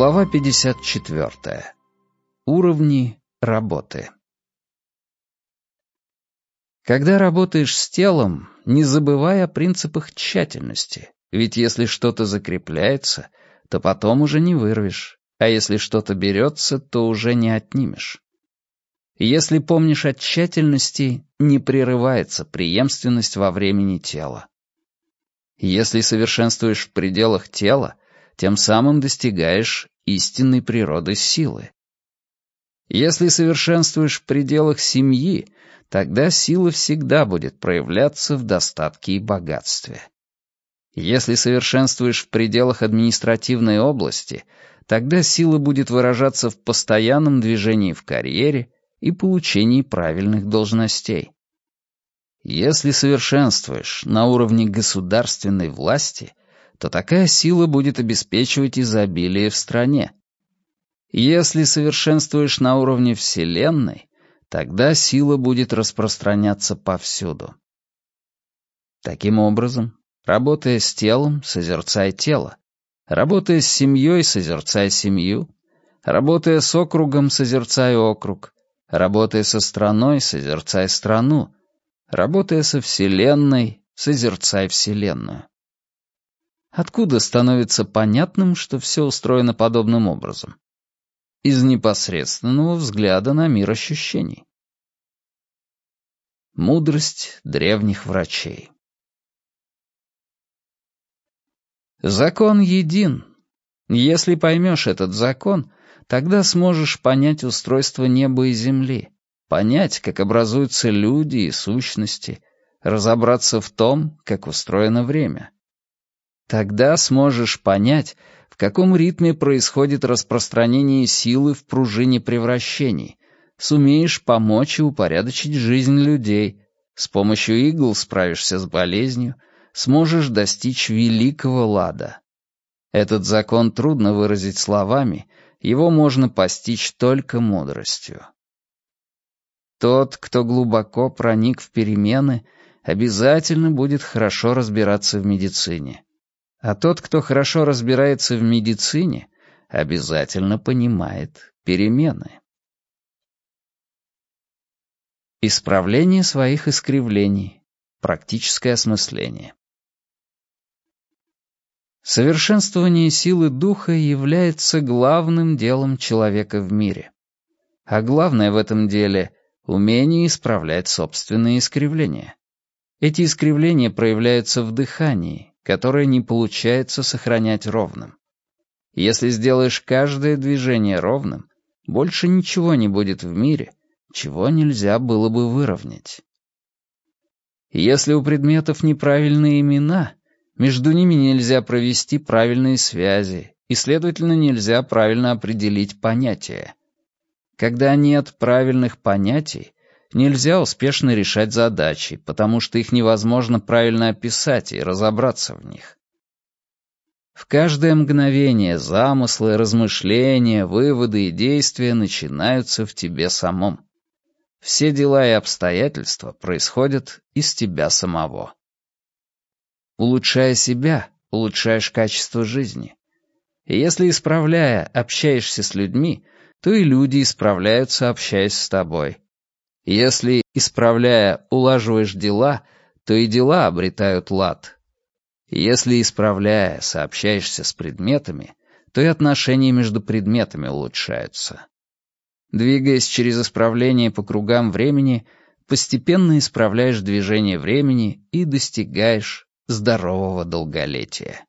Глава 54. Уровни работы. Когда работаешь с телом, не забывай о принципах тщательности, ведь если что-то закрепляется, то потом уже не вырвешь, а если что-то берется, то уже не отнимешь. Если помнишь о тщательности, не прерывается преемственность во времени тела. Если совершенствуешь в пределах тела, тем самым достигаешь истинной природы силы. Если совершенствуешь в пределах семьи, тогда сила всегда будет проявляться в достатке и богатстве. Если совершенствуешь в пределах административной области, тогда сила будет выражаться в постоянном движении в карьере и получении правильных должностей. Если совершенствуешь на уровне государственной власти, то такая сила будет обеспечивать изобилие в стране. Если совершенствуешь на уровне Вселенной, тогда сила будет распространяться повсюду. Таким образом, работая с телом, созерцай тело, работая с семьей, созерцай семью, работая с округом, созерцай округ, работая со страной, созерцай страну, работая со Вселенной, созерцай Вселенную. Откуда становится понятным, что все устроено подобным образом? Из непосредственного взгляда на мир ощущений. Мудрость древних врачей Закон един. Если поймешь этот закон, тогда сможешь понять устройство неба и земли, понять, как образуются люди и сущности, разобраться в том, как устроено время. Тогда сможешь понять, в каком ритме происходит распространение силы в пружине превращений, сумеешь помочь и упорядочить жизнь людей, с помощью игл справишься с болезнью, сможешь достичь великого лада. Этот закон трудно выразить словами, его можно постичь только мудростью. Тот, кто глубоко проник в перемены, обязательно будет хорошо разбираться в медицине. А тот, кто хорошо разбирается в медицине, обязательно понимает перемены. Исправление своих искривлений. Практическое осмысление. Совершенствование силы духа является главным делом человека в мире. А главное в этом деле — умение исправлять собственные искривления. Эти искривления проявляются в дыхании, которое не получается сохранять ровным. Если сделаешь каждое движение ровным, больше ничего не будет в мире, чего нельзя было бы выровнять. Если у предметов неправильные имена, между ними нельзя провести правильные связи, и, следовательно, нельзя правильно определить понятия. Когда нет правильных понятий, нельзя успешно решать задачи, потому что их невозможно правильно описать и разобраться в них. В каждое мгновение замыслы, размышления, выводы и действия начинаются в тебе самом. Все дела и обстоятельства происходят из тебя самого. Улучшая себя, улучшаешь качество жизни. И если, исправляя, общаешься с людьми, то и люди исправляются, общаясь с тобой. Если, исправляя, улаживаешь дела, то и дела обретают лад. Если, исправляя, сообщаешься с предметами, то и отношения между предметами улучшаются. Двигаясь через исправление по кругам времени, постепенно исправляешь движение времени и достигаешь здорового долголетия.